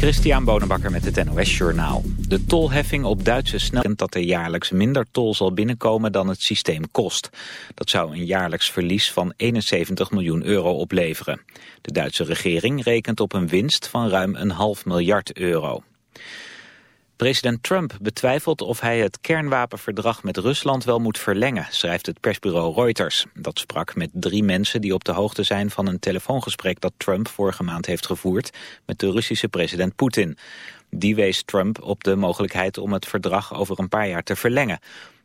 Christian Bonenbakker met het NOS Journaal. De tolheffing op Duitse snelheid dat er jaarlijks minder tol zal binnenkomen dan het systeem kost. Dat zou een jaarlijks verlies van 71 miljoen euro opleveren. De Duitse regering rekent op een winst van ruim een half miljard euro. President Trump betwijfelt of hij het kernwapenverdrag met Rusland wel moet verlengen, schrijft het persbureau Reuters. Dat sprak met drie mensen die op de hoogte zijn van een telefoongesprek dat Trump vorige maand heeft gevoerd met de Russische president Poetin. Die wees Trump op de mogelijkheid om het verdrag over een paar jaar te verlengen.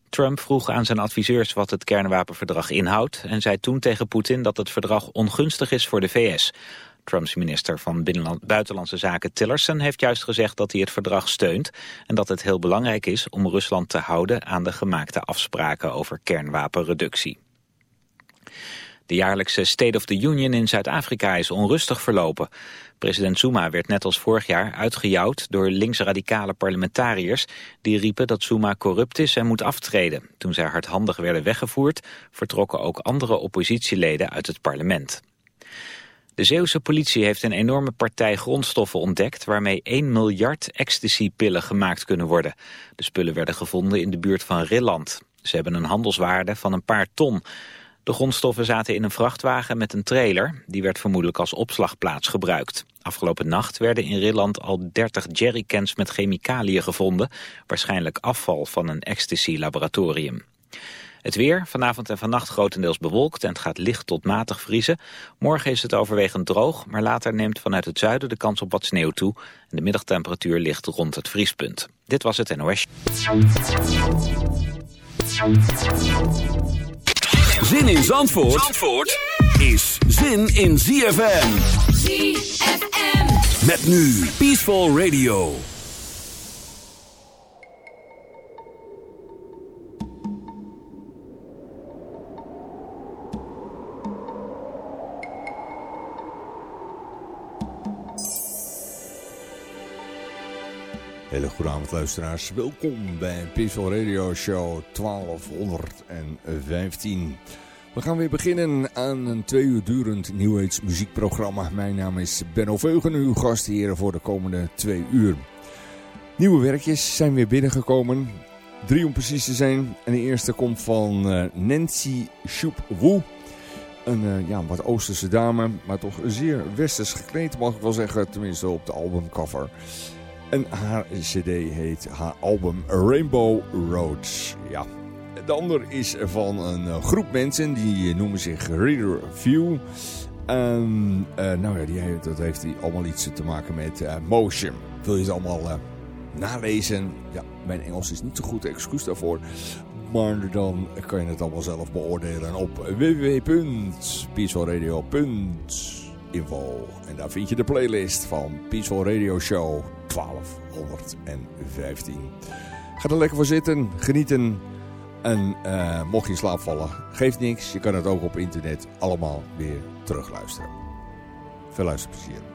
Trump vroeg aan zijn adviseurs wat het kernwapenverdrag inhoudt en zei toen tegen Poetin dat het verdrag ongunstig is voor de VS. Trumps minister van Buitenlandse Zaken Tillerson heeft juist gezegd dat hij het verdrag steunt en dat het heel belangrijk is om Rusland te houden aan de gemaakte afspraken over kernwapenreductie. De jaarlijkse State of the Union in Zuid-Afrika is onrustig verlopen. President Zuma werd net als vorig jaar uitgejouwd door linksradicale parlementariërs... die riepen dat Zuma corrupt is en moet aftreden. Toen zij hardhandig werden weggevoerd... vertrokken ook andere oppositieleden uit het parlement. De Zeeuwse politie heeft een enorme partij grondstoffen ontdekt... waarmee 1 miljard ecstasy-pillen gemaakt kunnen worden. De spullen werden gevonden in de buurt van Rilland. Ze hebben een handelswaarde van een paar ton. De grondstoffen zaten in een vrachtwagen met een trailer. Die werd vermoedelijk als opslagplaats gebruikt. Afgelopen nacht werden in Rilland al 30 jerrycans met chemicaliën gevonden. Waarschijnlijk afval van een ecstasy-laboratorium. Het weer, vanavond en vannacht grotendeels bewolkt en het gaat licht tot matig vriezen. Morgen is het overwegend droog, maar later neemt vanuit het zuiden de kans op wat sneeuw toe. En de middagtemperatuur ligt rond het vriespunt. Dit was het NOS. Zin in Zandvoort, Zandvoort is zin in ZFM. ZFM. Met nu Peaceful Radio. Hele goede avond luisteraars, welkom bij Peaceful Radio Show 1215. We gaan weer beginnen aan een twee uur durend New Age muziekprogramma. Mijn naam is Benno Veugen, uw gastheer voor de komende twee uur. Nieuwe werkjes zijn weer binnengekomen, drie om precies te zijn. En de eerste komt van uh, Nancy Shoop. Een uh, ja, wat Oosterse dame, maar toch zeer westers gekleed mag ik wel zeggen, tenminste op de albumcover. En haar cd heet haar album Rainbow Roads. Ja. De ander is van een eh, groep mensen die eh, noemen zich Reader View. En uh, nou ja, die, dat heeft allemaal iets te maken met motion. Wil je het allemaal nalezen? Ja, mijn Engels is niet zo goed, excuus daarvoor. Maar dan kan je het allemaal zelf beoordelen op www.peacefulradio.info. En daar vind je de playlist van Peaceful Radio Show 1215. Ga er lekker voor zitten, genieten. En uh, mocht je in slaap vallen, geeft niks. Je kan het ook op internet allemaal weer terugluisteren. Veel luisterplezier.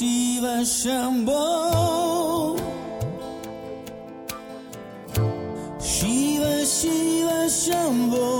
Shiva Shambu, Shiva Shiva Shambu。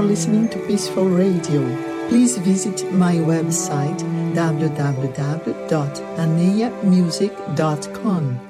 For listening to Peaceful Radio. Please visit my website www.aneamusic.com.